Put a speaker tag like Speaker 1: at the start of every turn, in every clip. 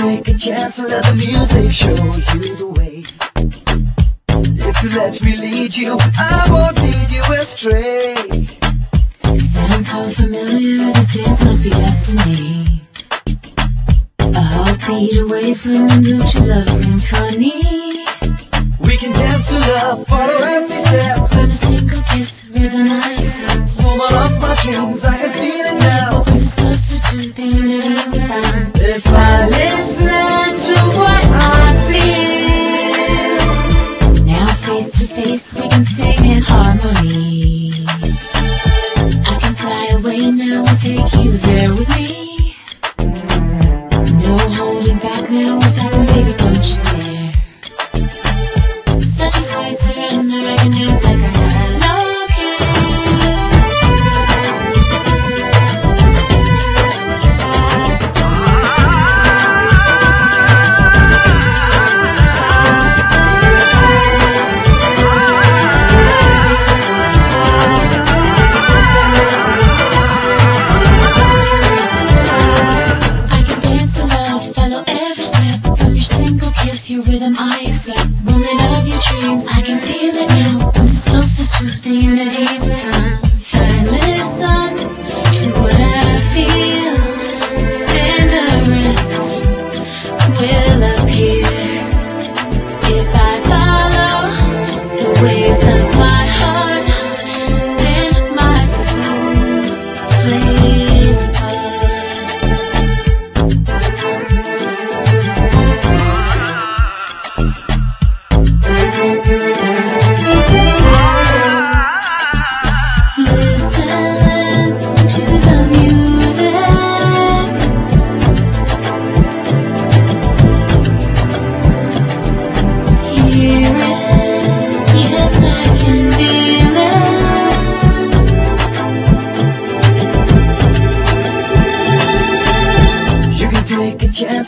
Speaker 1: take a chance and let the music show you the way. If you let me lead you, I won't lead you astray.
Speaker 2: Sounds so familiar, this dance must be destiny. A heartbeat away from the mutual love symphony.
Speaker 1: We can dance to love, follow every step.
Speaker 2: From a single face, we can sing in harmony. I can fly away now and take you there with me. No holding back now, we're stopping, baby, don't you dare. Such a sweet surrender, I can dance like I had From your single kiss, your rhythm I accept Woman of your dreams, I can feel it now. Brings us closer to the unity we found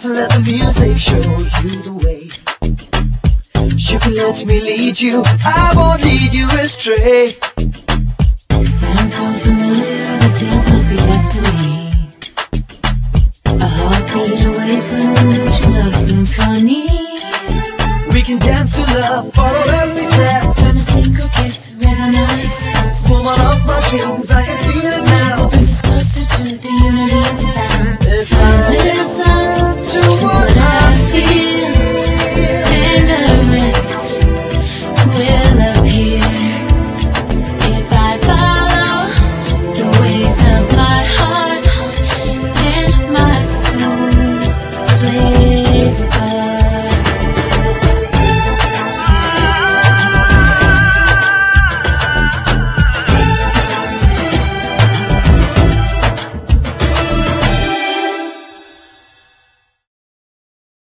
Speaker 1: let the music show you let me lead you, I won't lead you astray.
Speaker 2: Sounds so familiar, this dance must be destiny. A heartbeat away from the love symphony.
Speaker 1: We can dance to love, follow every